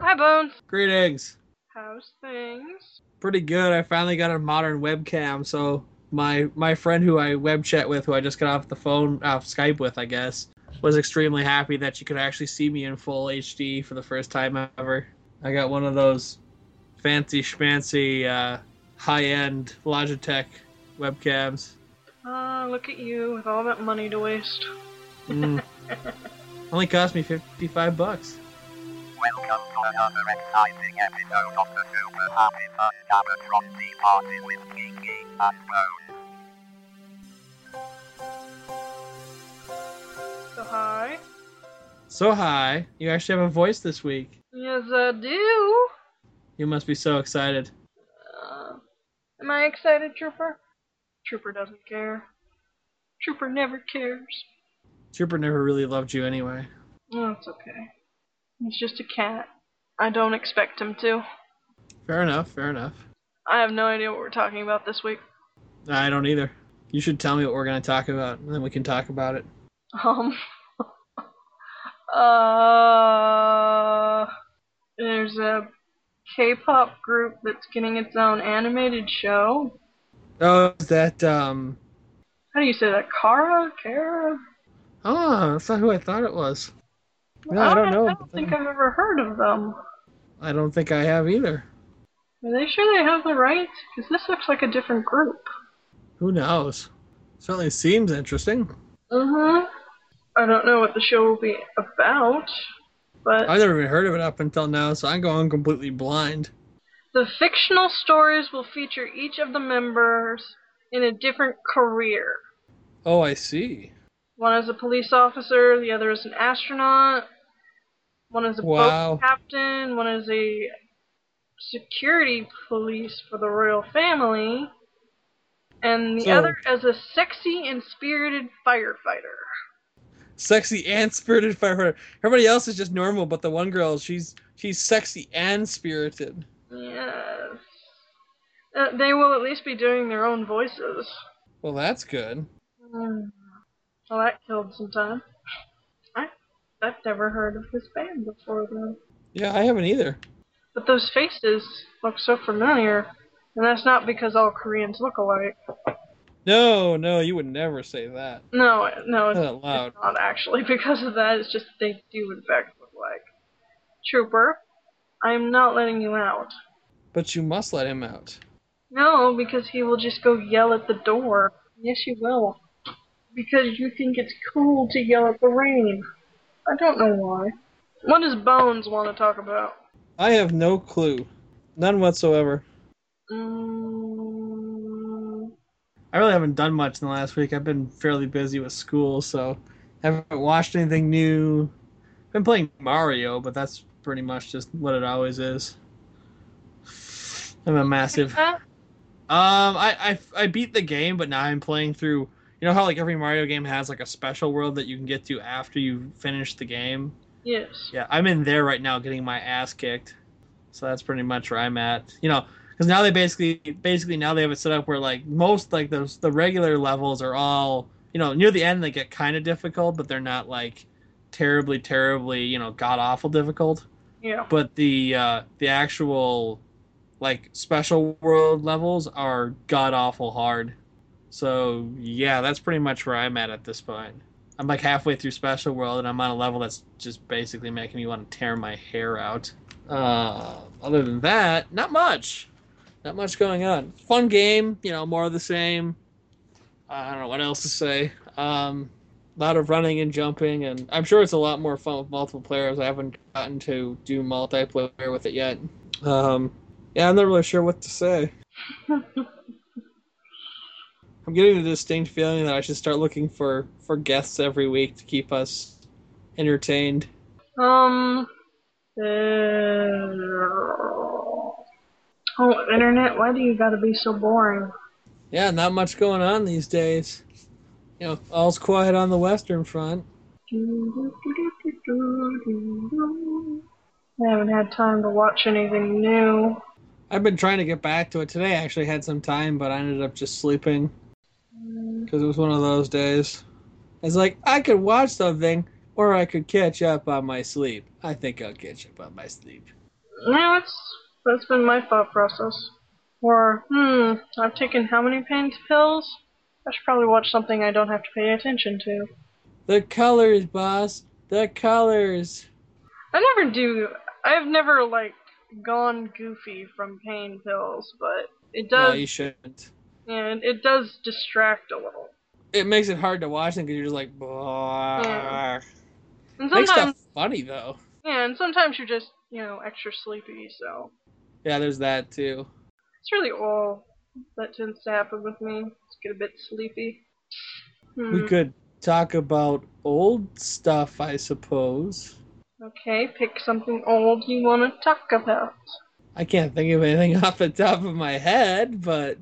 Hi, Bones. Greetings. How's things? Pretty good. I finally got a modern webcam, so my my friend who I web chat with, who I just got off the phone off Skype with, I guess, was extremely happy that she could actually see me in full HD for the first time ever. I got one of those fancy schmancy uh, high end Logitech webcams. Ah, look at you with all that money to waste. Mm. Only cost me fifty five bucks. Welcome to another exciting episode of the Super Happy Fun Gamatron Party with Kiki and Bones. So, hi. So hi, you actually have a voice this week. Yes, I do. You must be so excited. Uh, am I excited, Trooper? Trooper doesn't care. Trooper never cares. Trooper never really loved you anyway. Oh, it's okay. He's just a cat. I don't expect him to. Fair enough, fair enough. I have no idea what we're talking about this week. I don't either. You should tell me what we're going to talk about, and then we can talk about it. Um. uh. There's a K-pop group that's getting its own animated show. Oh, is that, um. How do you say that? Kara? Kara? Oh, that's not who I thought it was. No, I don't know. I don't think I've ever heard of them. I don't think I have either. Are they sure they have the rights? Because this looks like a different group. Who knows? Certainly seems interesting. Uh-huh. I don't know what the show will be about, but I've never even heard of it up until now, so I'm going completely blind. the fictional stories will feature each of the members in a different career. Oh, I see. One is a police officer, the other is an astronaut, one is a Wow. boat captain, one is a security police for the royal family, and the So- other is a sexy and spirited firefighter. Sexy and spirited firefighter. Everybody else is just normal, but the one girl, she's she's sexy and spirited. Yes. Uh, they will at least be doing their own voices. Well, that's good. Mm. Well, that killed some time. I, I've never heard of this band before, though. Yeah, I haven't either. But those faces look so familiar, and that's not because all Koreans look alike. No, no, you would never say that. No, no, it's, it's not actually because of that. It's just they do in fact look like. Trooper, I'm not letting you out. But you must let him out. No, because he will just go yell at the door. Yes, you will. Because you think it's cool to yell at the rain. I don't know why. What does Bones want to talk about? I have no clue. None whatsoever. Mm, I really haven't done much in the last week. I've been fairly busy with school, so haven't watched anything new. Been playing Mario, but that's pretty much just what it always is. I'm a massive. huh? Um, I, I I beat the game, but now I'm playing through. You know how like every Mario game has like a special world that you can get to after you finish the game. Yes. Yeah, I'm in there right now, getting my ass kicked. So that's pretty much where I'm at. You know, because now they basically basically now they have it set up where like most like those the regular levels are all you know near the end they get kind of difficult, but they're not like terribly terribly you know god awful difficult. Yeah. But the uh, the actual like special world levels are god awful hard. So yeah, that's pretty much where I'm at at this point. I'm like halfway through special world, and I'm on a level that's just basically making me want to tear my hair out. Uh, other than that, not much. Not much going on. Fun game, you know, more of the same. I don't know what else to say. Um, a lot of running and jumping, and I'm sure it's a lot more fun with multiple players. I haven't gotten to do multiplayer with it yet. Um, yeah, I'm not really sure what to say. I'm getting the distinct feeling that I should start looking for for guests every week to keep us entertained. Um. Uh, oh, internet! Why do you gotta be so boring? Yeah, not much going on these days. You know, all's quiet on the Western Front. I haven't had time to watch anything new. I've been trying to get back to it today. I actually had some time, but I ended up just sleeping because it was one of those days. It's like I could watch something, or I could catch up on my sleep. I think I'll catch up on my sleep. Yeah, that's that's been my thought process. Or, hmm, I've taken how many pain pills? I should probably watch something I don't have to pay attention to. The colors, boss. The colors. I never do. I've never like gone goofy from pain pills, but it does. No, you shouldn't. And it does distract a little. It makes it hard to watch them because you're just like, "Blah." Yeah. And Makes sometimes, stuff funny though. yeah, and sometimes you're just you know extra sleepy, so Yeah, there's that too. it's really all that tends to happen with me. Just get a bit sleepy. Hmm. We could talk about old stuff, I suppose. Okay, pick something old you want to talk about. I can't think of anything off the top of my head, but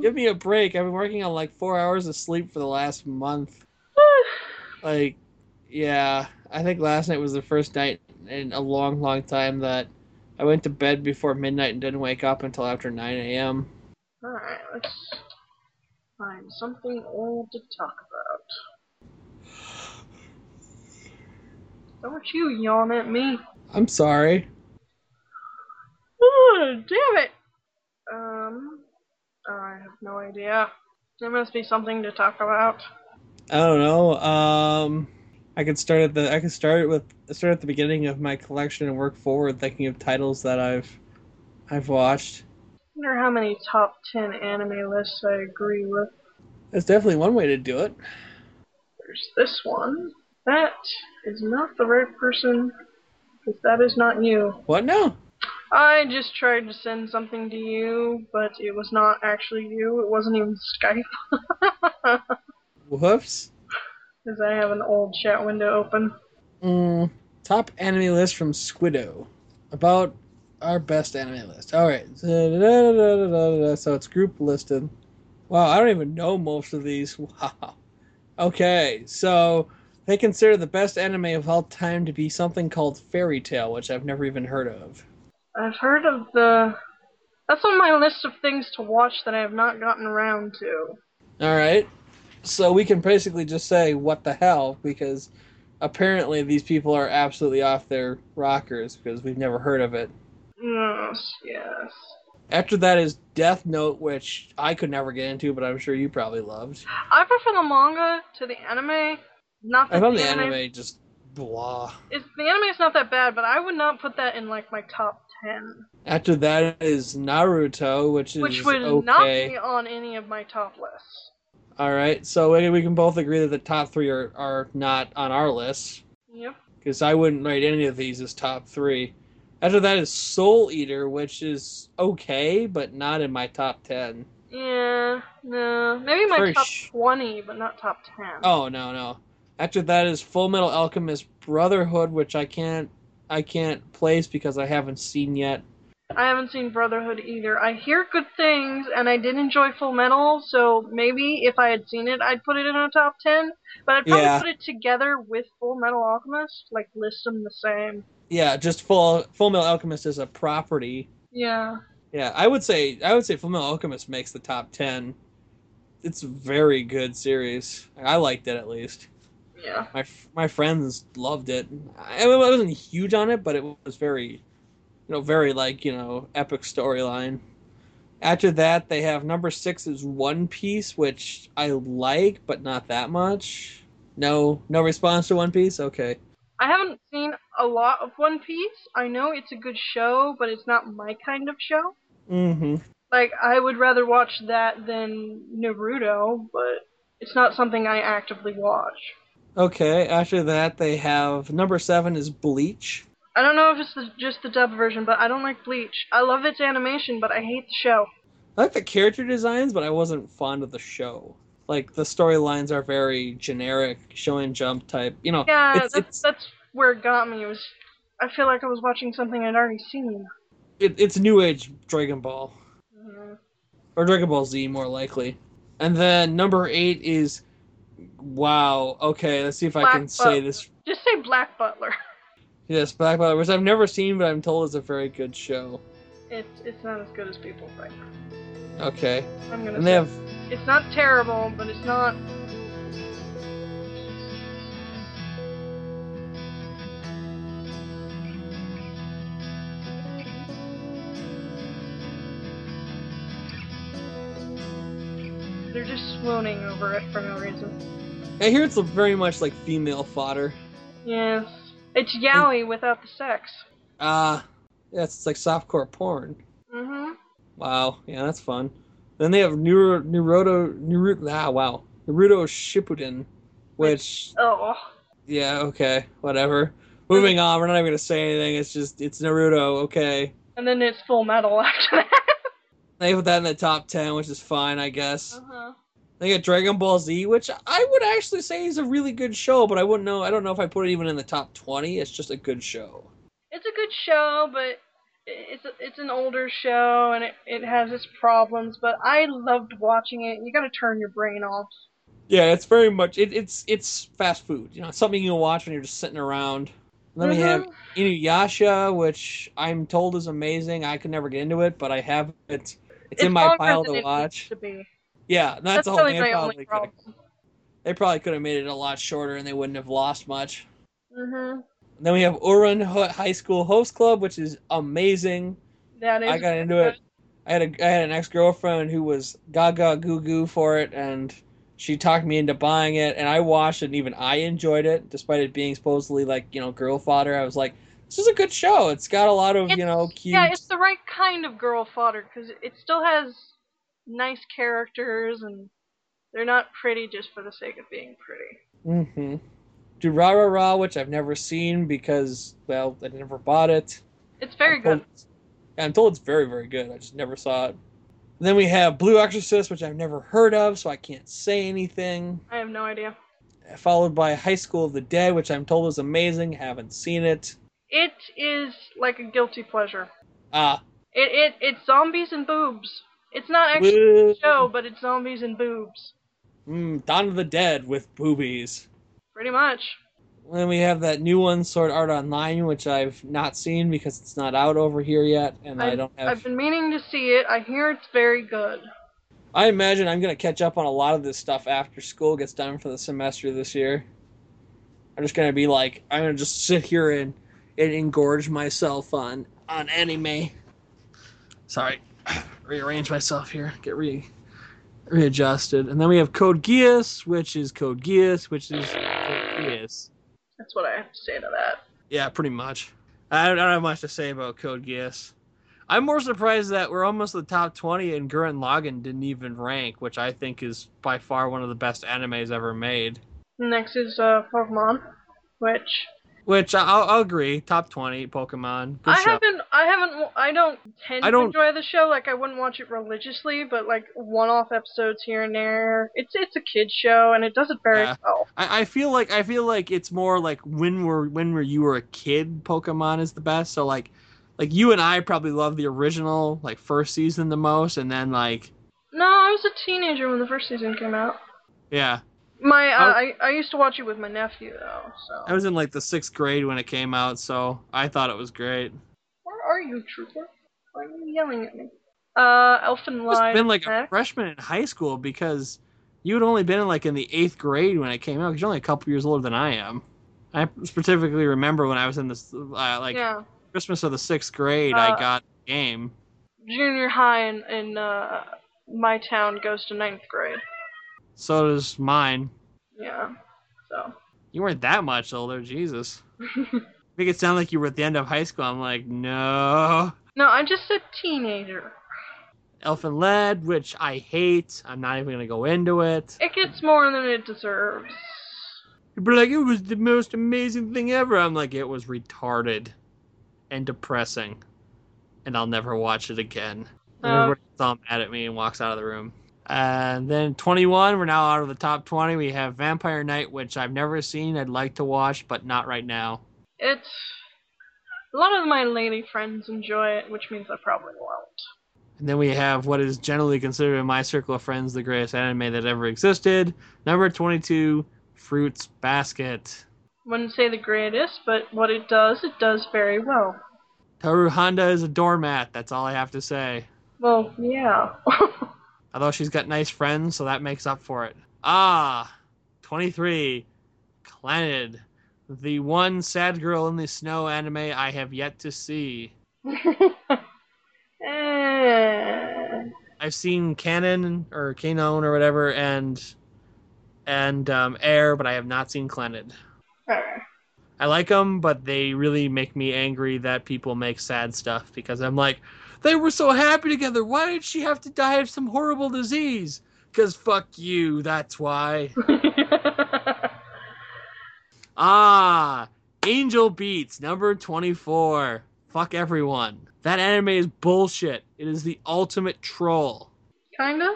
give me a break. I've been working on like four hours of sleep for the last month. Like, yeah, I think last night was the first night in a long, long time that I went to bed before midnight and didn't wake up until after 9 a.m. Alright, let's find something old to talk about. Don't you yawn at me. I'm sorry. Oh, damn it! Um, I have no idea. There must be something to talk about. I don't know. Um, I could start at the I could start with start at the beginning of my collection and work forward, thinking of titles that I've I've watched. wonder how many top 10 anime lists I agree with. That's definitely one way to do it. There's this one. That is not the right person, because that is not you. What now? I just tried to send something to you, but it was not actually you. It wasn't even Skype. Whoops. Because I have an old chat window open. Mm, top anime list from Squidoo. About our best anime list. All right. So it's group listed. Wow, I don't even know most of these. Wow. Okay, so they consider the best anime of all time to be something called Fairy Tail, which I've never even heard of. I've heard of the. That's on my list of things to watch that I have not gotten around to. All right. So we can basically just say what the hell because apparently these people are absolutely off their rockers because we've never heard of it. Yes, yes. After that is Death Note, which I could never get into, but I'm sure you probably loved. I prefer the manga to the anime. Not that I found the the anime. anime just blah. Is, the anime is not that bad, but I would not put that in like my top ten, After that is Naruto, which is which would not okay. be on any of my top lists. All right, so we can both agree that the top three are, are not on our list Yep. because I wouldn't rate any of these as top three. After that is Soul Eater, which is okay, but not in my top ten. Yeah. No. Maybe my top twenty, but not top ten. Oh no no. After that is Full Metal Alchemist Brotherhood, which I can't I can't place because I haven't seen yet. I haven't seen Brotherhood either. I hear good things, and I did enjoy Full Metal, so maybe if I had seen it, I'd put it in a top 10. But I'd probably Yeah. put it together with Full Metal Alchemist, like list them the same. Yeah, just Full Full Metal Alchemist is a property. Yeah. Yeah, I would say I would say Full Metal Alchemist makes the top ten. It's a very good series. I liked it at least. Yeah. My my friends loved it. I, I wasn't huge on it, but it was very, you know, very like you know epic storyline. After that, they have number six is One Piece, which I like, but not that much. No, no response to One Piece. Okay. I haven't seen a lot of One Piece. I know it's a good show, but it's not my kind of show. Mm-hmm. Like, I would rather watch that than Naruto, but it's not something I actively watch. Okay. After that, they have number seven is Bleach. I don't know if it's the, just the dub version, but I don't like Bleach. I love its animation, but I hate the show. I like the character designs, but I wasn't fond of the show. Like the storylines are very generic, Shonen Jump type. You know, Yeah, it's, that's, it's that's where it got me. It was I feel like I was watching something I'd already seen. it, it's new age Dragon Ball Mhm. or Dragon Ball Z more likely. And then number eight is wow. Okay, let's see if I Black can say this. Just say Black Butler. Yes, Black Butler, which I've never seen, but I'm told is a very good show. It's it's not as good as people think. Okay, I'm gonna and say they have it's not terrible, but it's not. Swooning over it for no reason. I hear it's very much like female fodder. Yes. It's yaoi without the sex. Ah, yeah, it's like softcore porn. Mm-hmm. Wow, yeah, that's fun. Then they have Naruto, Naruto, Naruto ah, wow, Naruto Shippuden, which, Oh. yeah, okay, whatever. Moving on, we're not even gonna say anything. It's just, it's Naruto, okay. And then it's full metal after that. They put that in the top ten, which is fine, I guess. Uh-huh. They got Dragon Ball Z, which I would actually say is a really good show, but I wouldn't know. I don't know if I put it even in the top twenty. It's just a good show. It's a good show, but it's it's an older show and it, it has its problems. But I loved watching it. You got to turn your brain off. Yeah, it's very much it, it's it's fast food. You know, something you watch when you're just sitting around. Then we have Mhm. Inuyasha, which I'm told is amazing. I could never get into it, but I have it. It's, in my pile to it watch. To be. Yeah, that's, That's the whole thing. They probably, could problem. have, they probably could have made it a lot shorter, and they wouldn't have lost much. Mhm. then we have Ouran Ho- High School Host Club, which is amazing. That is. I got into it. I had a I had an ex girlfriend who was gaga goo goo for it, and she talked me into buying it. And I watched it, and even I enjoyed it, despite it being supposedly like you know girl fodder. I was like, this is a good show. It's got a lot of you It's- know cute. Yeah, it's the right kind of girl fodder because it still has nice characters and they're not pretty just for the sake of being pretty. Mm-hmm. Durarara, which I've never seen because well, I never bought it. It's very I'm told- good. Yeah, I'm told it's very, very good. I just never saw it. then we have Blue Exorcist, which I've never heard of, so I can't say anything. I have no idea. Followed by High School of the Dead, which I'm told is amazing. Haven't seen it. It is like a guilty pleasure. Ah, It it it's zombies and boobs. It's not actually woo. a show, but it's zombies and boobs. Mm, Dawn of the Dead with boobies. Pretty much. Then we have that new one, Sword Art Online, which I've not seen because it's not out over here yet, and I I've, don't have. I've been meaning to see it. I hear it's very good. I imagine I'm gonna catch up on a lot of this stuff after school gets done for the semester this year. I'm just gonna be like, I'm gonna just sit here and, and engorge myself on on anime. Sorry, rearrange myself here, get re readjusted, and then we have Code Geass, which is Code Geass, which is Code Geass. That's what I have to say to that. Yeah, pretty much. I don't, I don't have much to say about Code Geass. I'm more surprised that we're almost the top 20 and Gurren Lagann didn't even rank, which I think is by far one of the best animes ever made. Next is uh, Pokemon, which Which I- I'll, I'll agree, top 20 Pokemon. Good I show. haven't. I haven't. I don't tend I to don't- enjoy the show. Like I wouldn't watch it religiously, but like one-off episodes here and there. It's it's a kids show, and it does it very Yeah. well. I, I feel like I feel like it's more like when we're when were you were a kid, Pokemon is the best. So like like you and I probably love the original like first season the most, and then like No, I was a teenager when the first season came out. yeah, My uh, Oh. I I used to watch it with my nephew though. So I was in like the sixth grade when it came out, so I thought it was great. where are you, trooper? Why are you yelling at me? Uh, Elfen Lied. been like a freshman in high school because you had only been like in the eighth grade when it came out. Because you're only a couple years older than I am. I specifically remember when I was in this uh, like yeah, Christmas of the sixth grade, I Uh, got the game. junior high in in uh, my town goes to ninth grade. So does mine. Yeah, so. You weren't that much older, Jesus. Make it sound like you were at the end of high school. I'm like, no. No, I'm just a teenager. Elfen Lied, which I hate. I'm not even gonna go into it. It gets more than it deserves. People are like, it was the most amazing thing ever. I'm like, it was retarded and depressing. And I'll never watch it again. And everybody's all mad at me and walks out of the room. And then 21, we're now out of the top 20. We have Vampire Knight, which I've never seen. I'd like to watch, but not right now. It's a lot of my lady friends enjoy it, which means I probably won't. And then we have what is generally considered in my circle of friends the greatest anime that ever existed. Number 22, Fruits Basket. Wouldn't say the greatest, but what it does, it does very well. Tohru Honda is a doormat. That's all I have to say. Well, yeah. Although she's got nice friends, so that makes up for it. Ah, 23, Clannad. The one sad girl in the snow anime I have yet to see. Eh. I've seen Kanon or Kanon or whatever, and and um, Air, but I have not seen Clannad. Okay. I like them, but they really make me angry that people make sad stuff because I'm like, they were so happy together. Why did she have to die of some horrible disease? Because fuck you, that's why. Ah, Angel Beats, number 24. Fuck everyone. That anime is bullshit. It is the ultimate troll. Kinda.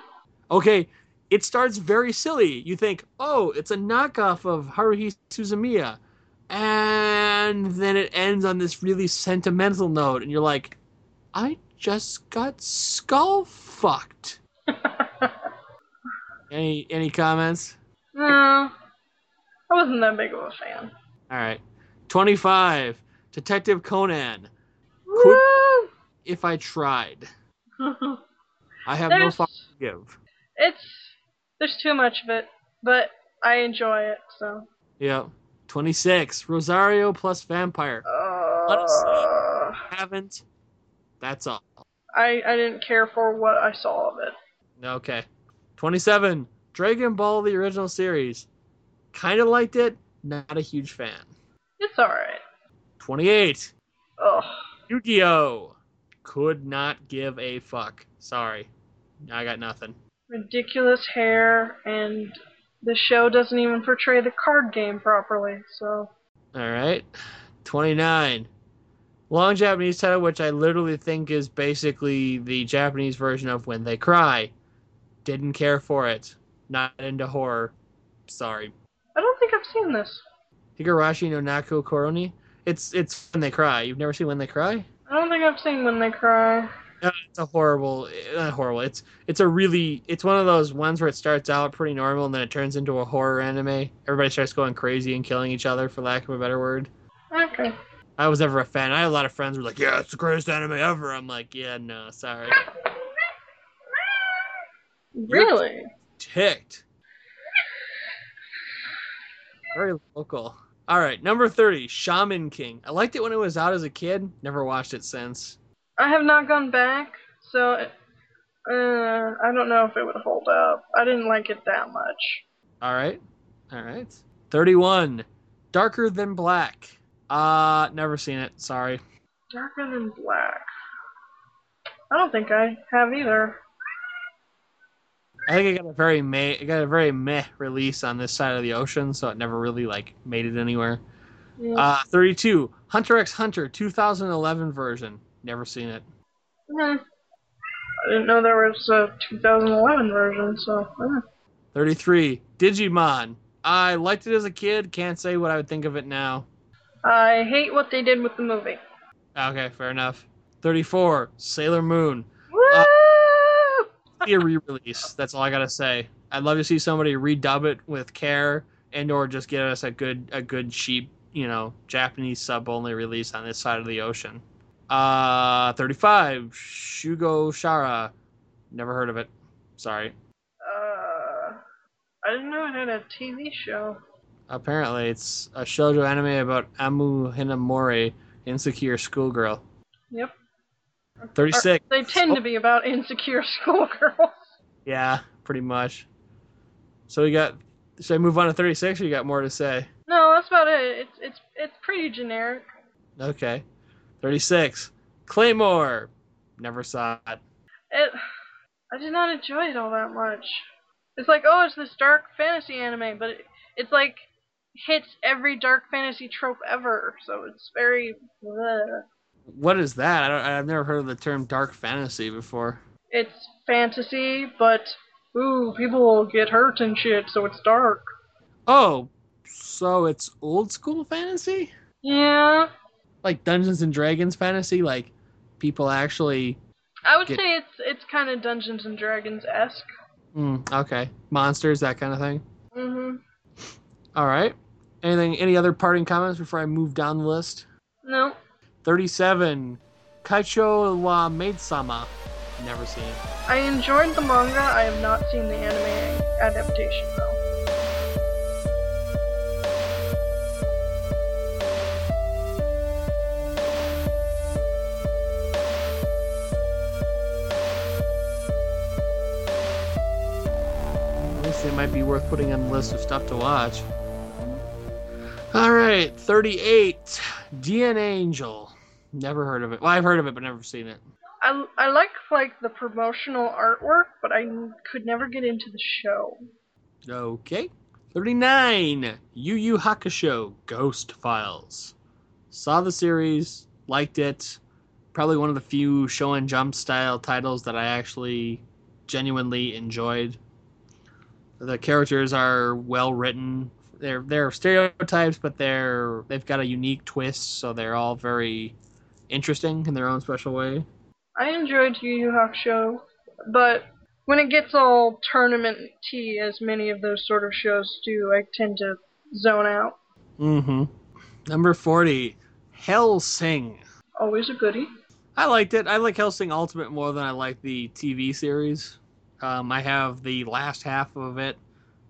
Okay, it starts very silly. You think, oh, it's a knockoff of Haruhi Suzumiya. And then it ends on this really sentimental note, and you're like, I just got skull fucked. Any any comments? no, I wasn't that big of a fan. All right. 25. Detective Conan. Woo! If I tried. I have no There's- fuck to give. it's there's too much of it, but I enjoy it. So. Yeah. 26. Rosario plus Vampire. Uh, Haven't. That's all. I I didn't care for what I saw of it. Okay. 27. Dragon Ball the original series. Kind of liked it. Not a huge fan. It's alright. 28. Ugh. Yu-Gi-Oh! Could not give a fuck. Sorry. I got nothing. Ridiculous hair, and the show doesn't even portray the card game properly. So. All right. 29. Long Japanese title, which I literally think is basically the Japanese version of When They Cry. Didn't care for it. Not into horror. Sorry. I don't think I've seen this. Higurashi no Naku Koroni. It's it's When They Cry. You've never seen When They Cry? I don't think I've seen When They Cry. No, it's a horrible, eh, not horrible. It's it's a really, it's one of those ones where it starts out pretty normal and then it turns into a horror anime. Everybody starts going crazy and killing each other, for lack of a better word. Okay. I was never a fan. I had a lot of friends who were like, "Yeah, it's the greatest anime ever." I'm like, "Yeah, no, sorry." Really? Ticked. Very local. All right, number thirty, Shaman King. I liked it when it was out as a kid. Never watched it since. I have not gone back, so uh, I don't know if it would hold up. I didn't like it that much. All right, all right. Thirty-one, Darker Than Black. Uh, never seen it. Sorry. Darker than black. I don't think I have either. I think it got a very meh, it got a very meh release on this side of the ocean, so it never really like made it anywhere. Yeah. Uh, 32, Hunter x Hunter 2011 version. Never seen it. Hmm. I didn't know there was a 2011 version, so. eh. 33, Digimon. I liked it as a kid. Can't say what I would think of it now. I hate what they did with the movie. Okay, fair enough. 34, Sailor Moon. Woo! Be a re-release. That's all I gotta say. I'd love to see somebody redub it with care, and or just get us a good, a good cheap, you know, Japanese sub only release on this side of the ocean. Uh, 35, Shugo Chara. Never heard of it. Sorry. uh, I didn't know it had a TV show. Apparently, it's a shoujo anime about Amu Hinamori, insecure schoolgirl. Yep. 36. They tend to be about insecure schoolgirls. Yeah, pretty much. So we got. Should I move on to 36 or you got more to say? No, that's about it. It's it's it's pretty generic. Okay. 36. Claymore. Never saw it. It, I did not enjoy it all that much. It's like, oh, it's this dark fantasy anime, but it, it's like hits every dark fantasy trope ever. So it's very. bleh. What is that? I don't, I've never heard of the term dark fantasy before. It's fantasy, but ooh, people will get hurt and shit, so it's dark. Oh, so it's old school fantasy? Yeah, Like Dungeons and Dragons fantasy? Like people actually. I would Get- say it's it's kind of Dungeons and Dragons esque. Mm, okay. Monsters, that kind of thing. Mhm. All right. Anything? Any other parting comments before I move down the list? No. 37. Kaicho wa Maid-sama. Never seen it. I enjoyed the manga. I have not seen the anime adaptation though. It might be worth putting on the list of stuff to watch. All right, 38. DNA Angel. Never heard of it. Well, I've heard of it, but never seen it. I, I like like the promotional artwork, but I could never get into the show. Okay. 39. Yu Yu Hakusho Ghost Files. Saw the series, liked it. Probably one of the few Shonen Jump style titles that I actually genuinely enjoyed. The characters are well written. They're they're stereotypes, but they're they've got a unique twist, so they're all very interesting in their own special way. I enjoyed Yu Yu Hakusho, but when it gets all tournament tea, as many of those sort of shows do, I tend to zone out. Mm-hmm. Number 40, Hellsing. Always a goodie. I liked it. I like Hellsing Ultimate more than I like the TV series. Um, I have the last half of it.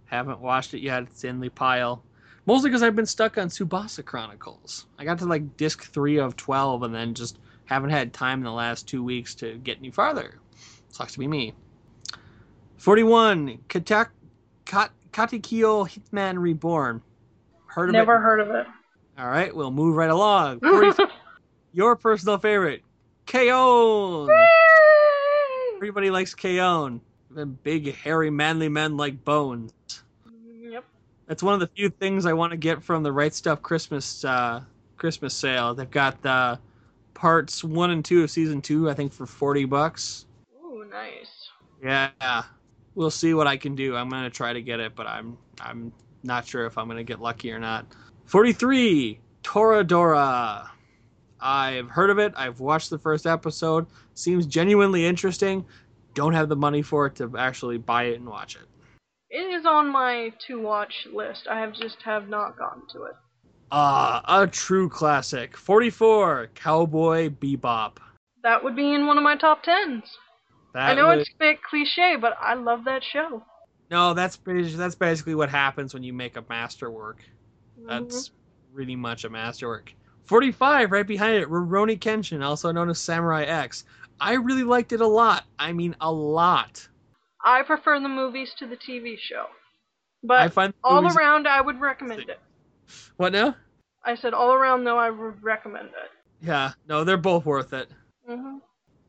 Haven't watched it yet. It's in the pile. Mostly because I've been stuck on Tsubasa Chronicles. I got to like disc three of 12 and then just haven't had time in the last two weeks to get any farther. Sucks to be me. 41. Katak- Kat- Katekyo Hitman Reborn. Heard of it? Never it? heard of it. All right, we'll move right along. 40 your personal favorite, K.O. Everybody likes K.O. Big, hairy, manly men like bones. yep. That's one of the few things I want to get from the Right Stuf Christmas uh, Christmas sale. They've got the parts one and two of season two, I think, for forty bucks. Ooh, nice. Yeah, we'll see what I can do. I'm gonna try to get it, but I'm I'm not sure if I'm gonna get lucky or not. Forty-three, Toradora. I've heard of it. I've watched the first episode. Seems genuinely interesting. Don't have the money for it to actually buy it and watch it. It is on my to watch list. I have just have not gotten to it. Ah, a true classic. 44, Cowboy Bebop. That would be in one of my top tens. That I know would- it's a bit cliche, but I love that show. No, that's that's basically what happens when you make a masterwork. Mm-hmm. That's really much a masterwork. 45, right behind it, Rurouni Kenshin, also known as Samurai X. I really liked it a lot. I mean, a lot. I prefer the movies to the TV show. But I find all around, I would recommend it. What now? I said all around, though, I would recommend it. Yeah, no, they're both worth it. hmm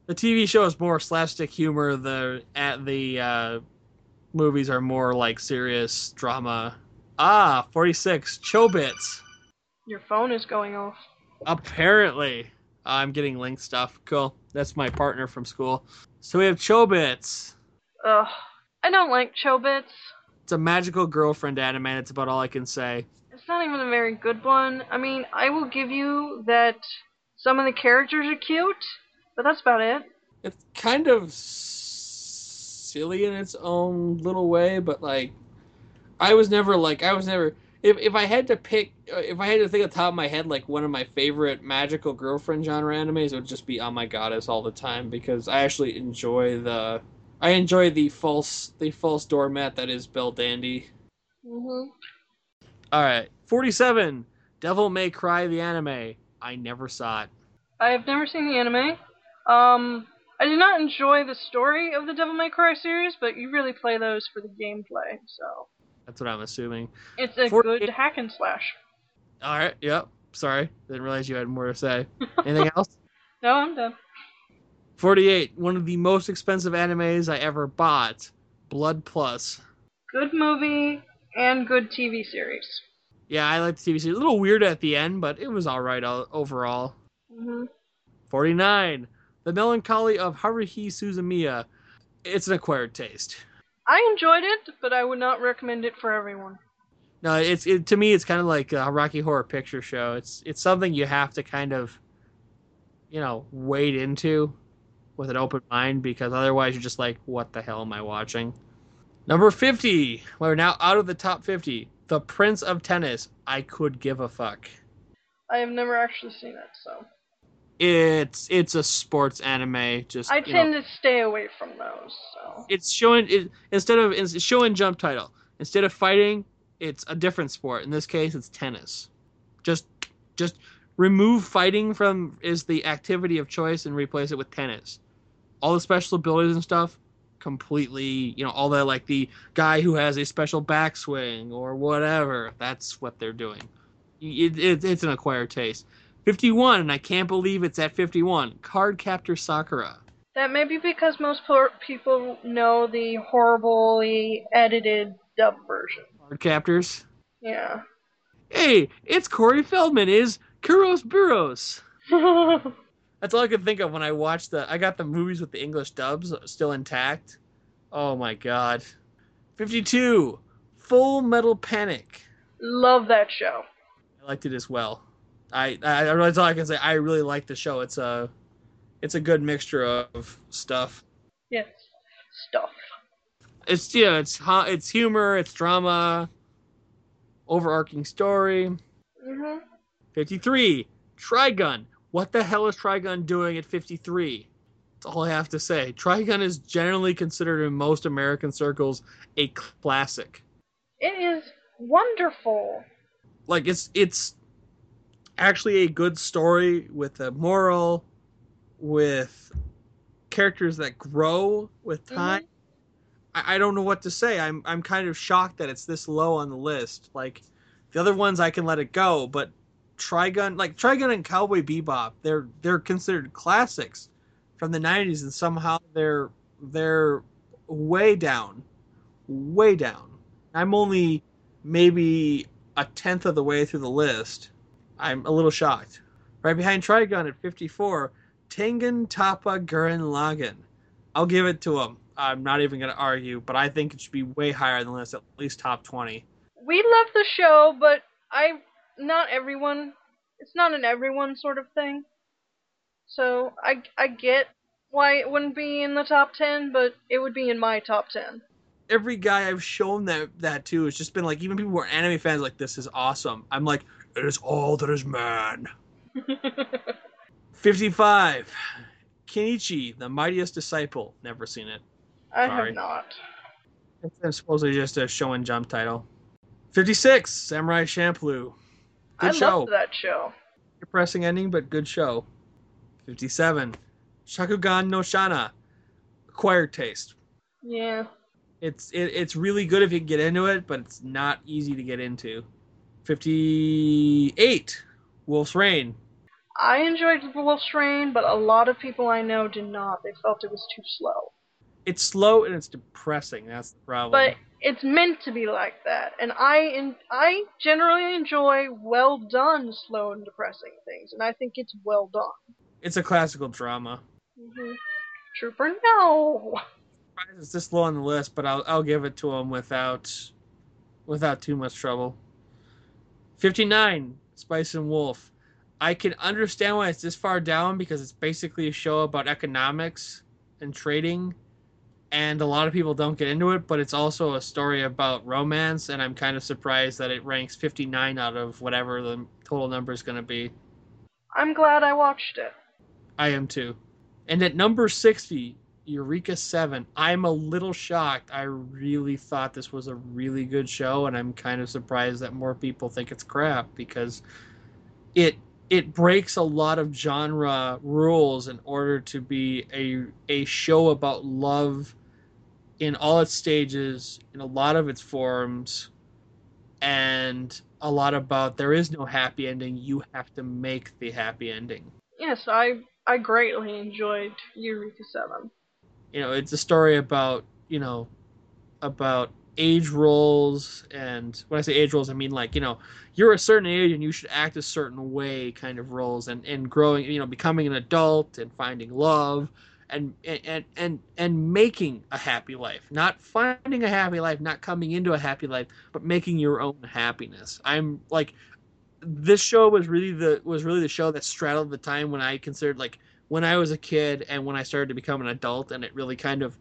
The TV show is more slapstick humor. The at the uh, movies are more like serious drama. Ah, 46, Chobits. Your phone is going off. Apparently, I'm getting link stuff. Cool. That's my partner from school. So we have Chobits. Ugh. I don't like Chobits. It's a magical girlfriend anime. That's about all I can say. It's not even a very good one. I mean, I will give you that some of the characters are cute, but that's about it. It's kind of silly in its own little way, but like, I was never like I was never. If, if I had to pick, uh, if I had to think at the top of my head, like one of my favorite magical girlfriend genre animes, it would just be Oh My Goddess all the time because I actually enjoy the, I enjoy the false, the false doormat that is Belldandy. hmm All right, forty-seven. Devil May Cry the anime. I never saw it. I have never seen the anime. Um, I did not enjoy the story of the Devil May Cry series, but you really play those for the gameplay, so That's what I'm assuming. it's a good hack and slash. All right. Yep. Sorry, didn't realize you had more to say. Anything else? No, I'm done. 48. One of the most expensive animes I ever bought. Blood Plus. Good movie and good TV series. Yeah, I like the TV series. A little weird at the end, but it was all right overall. hmm 49. The Melancholy of Haruhi Suzumiya. It's an acquired taste. I enjoyed it, but I would not recommend it for everyone. No, it's it, to me it's kind of like a Rocky Horror Picture Show. It's it's something you have to kind of, you know, wade into with an open mind because otherwise you're just like, what the hell am I watching? Number fifty. We're now out of the top fifty. The Prince of Tennis. I could give a fuck. I have never actually seen it, so It's it's a sports anime. Just I you know, tend to stay away from those. So it's showing it instead of it's Shonen Jump title instead of fighting it's a different sport in this case it's tennis just just remove fighting from is the activity of choice and replace it with tennis all the special abilities and stuff completely, you know, all that like the guy who has a special backswing or whatever. That's what they're doing. It, it, it's an acquired taste. 51, and I can't believe it's at 51. Card Captor Sakura. That may be because most people know the horribly edited dub version. Card Captors. Yeah. Hey, it's Corey Feldman is Kerberos. That's all I could think of when I watched the. I got the movies with the English dubs still intact. Oh my god. 52. Full Metal Panic. Love that show. I liked it as well. I, I that's all I can say. I really like the show. It's a it's a good mixture of stuff. Yes. Stuff. It's yeah, it's it's humor, it's drama, overarching story. Mhm. 53. Trigun. What the hell is Trigun doing at 53? That's all I have to say. Trigun is generally considered in most American circles a classic. It is wonderful. Like it's it's actually a good story with a moral, with characters that grow with mm-hmm. time. I, I don't know what to say. I'm I'm kind of shocked that it's this low on the list. Like the other ones I can let it go, but Trigun like Trigun and Cowboy Bebop, they're they're considered classics from the nineties and somehow they're they're way down. Way down. I'm only maybe a tenth of the way through the list. I'm a little shocked. Right behind Trigun at 54, Tengen Toppa Gurren Lagann. I'll give it to him. I'm not even going to argue, but I think it should be way higher than this, at least top 20. We love the show, but I not everyone. It's not an everyone sort of thing. So I I get why it wouldn't be in the top ten, but it would be in my top ten. Every guy I've shown that that to has just been like, even people who are anime fans, like this is awesome. I'm like, it is all that is man. 55, Kenichi, the mightiest disciple. Never seen it. I Sorry. have not. It's supposedly just a Shonen Jump title. 56, Samurai Champloo. Good I show. loved that show. Depressing ending, but good show. 57, Shakugan no Shana. Acquired taste. Yeah. It's it, it's really good if you can get into it, but it's not easy to get into. 58, Wolf's Rain. I enjoyed Wolf's Rain, but a lot of people I know did not. They felt it was too slow. It's slow and it's depressing. That's the problem. But it's meant to be like that, and I in, I generally enjoy well done, slow and depressing things, and I think it's well done. it's a classical drama. hmm Trooper, no. It's this low on the list, but I'll I'll give it to him without without too much trouble. 59, Spice and Wolf. I can understand why it's this far down because it's basically a show about economics and trading, and a lot of people don't get into it. But it's also a story about romance, and I'm kind of surprised that it ranks 59 out of whatever the total number is going to be. I'm glad I watched it. I am too. And at number 60, Eureka 7, I'm a little shocked. I really thought this was a really good show, and I'm kind of surprised that more people think it's crap because it it breaks a lot of genre rules in order to be a a show about love in all its stages, in a lot of its forms, and a lot about there is no happy ending. You have to make the happy ending. Yes, I I greatly enjoyed Eureka Seven. You know it's a story about you know about age roles and when i say age roles i mean like you know you're a certain age and you should act a certain way kind of roles and and growing you know becoming an adult and finding love and and and and making a happy life. Not finding a happy life not coming into a happy life but making your own happiness. I'm like this show was really the was really the show that straddled the time when i considered like when I was a kid and when I started to become an adult, and it really kind of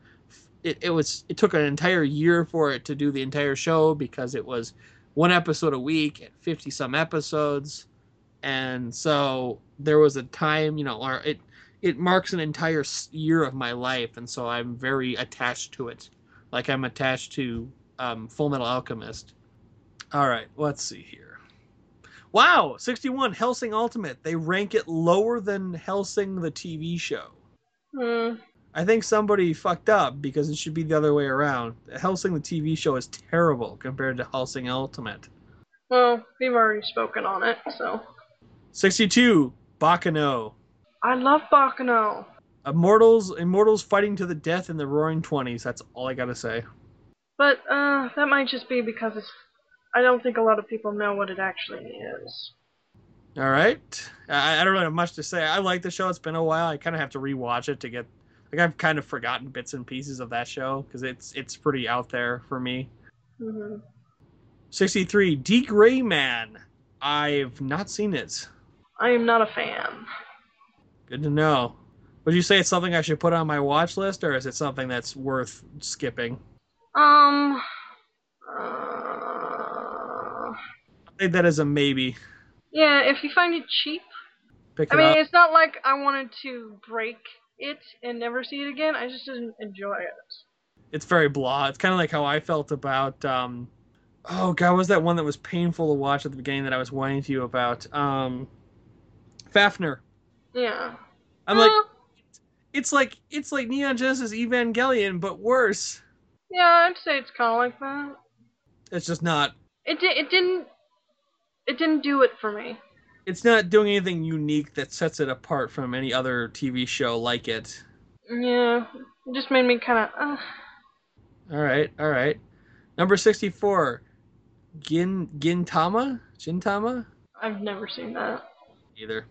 it, it was it took an entire year for it to do the entire show because it was one episode a week and 50 some episodes. And so there was a time you know or it it marks an entire year of my life. And so i'm very attached to it. Like i'm attached to um, full metal alchemist. All right let's see here wow 61 hellsing ultimate they rank it lower than hellsing the tv show Hmm. I think somebody fucked up because it should be the other way around. Hellsing the TV show is terrible compared to Hellsing Ultimate. Well, we've already spoken on it, so. 62, Baccano. I love Baccano. Immortals, Immortals fighting to the death in the Roaring Twenties. That's all I gotta say. But uh, that might just be because it's. I don't think a lot of people know what it actually is. All right, I, I don't really have much to say. I like the show. It's been a while. I kind of have to rewatch it to get. Like I've kind of forgotten bits and pieces of that show because it's it's pretty out there for me. hmm 63, D Gray Man. I've not seen it. I am not a fan. Good to know. Would you say it's something I should put on my watch list, or is it something that's worth skipping? Um. Uh, I think that is a maybe. yeah, if you find it cheap. Pick I it mean, up. it's not like I wanted to break it and never see it again. I just didn't enjoy it. It's very blah. It's kind of like how I felt about. Um, oh god, what was that one that was painful to watch at the beginning that I was whining to you about? Um, Fafner. Yeah. I'm like, Uh, it's like it's like Neon Genesis Evangelion, but worse. yeah, I'd say it's kind of like that. It's just not. It di- it didn't it didn't do it for me. It's not doing anything unique that sets it apart from any other TV show like it. Yeah, it just made me kind of. Uh, All right, all right. Number sixty-four, Gin Gintama, Gintama. I've never seen that. Either.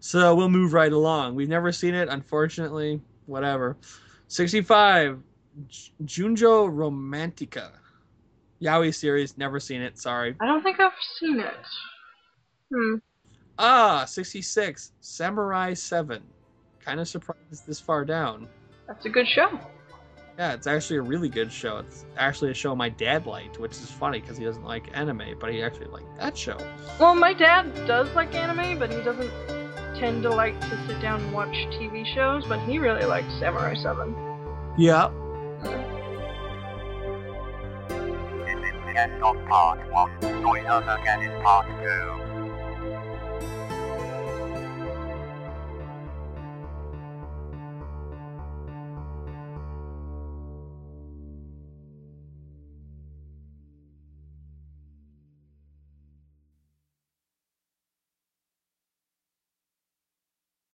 So we'll move right along. We've never seen it, unfortunately. Whatever. Sixty-five, J- Junjo Romantica, Yaoi series. Never seen it. Sorry. I don't think I've seen it. Hmm. Ah, 66, Samurai 7. Kind of surprised this far down. That's a good show. Yeah, it's actually a really good show. It's actually a show my dad liked, which is funny because he doesn't like anime, but he actually liked that show. Well, my dad does like anime, but he doesn't tend to like to sit down and watch TV shows. But he really likes Samurai Seven. Yeah. End of part one. Join us again in part two.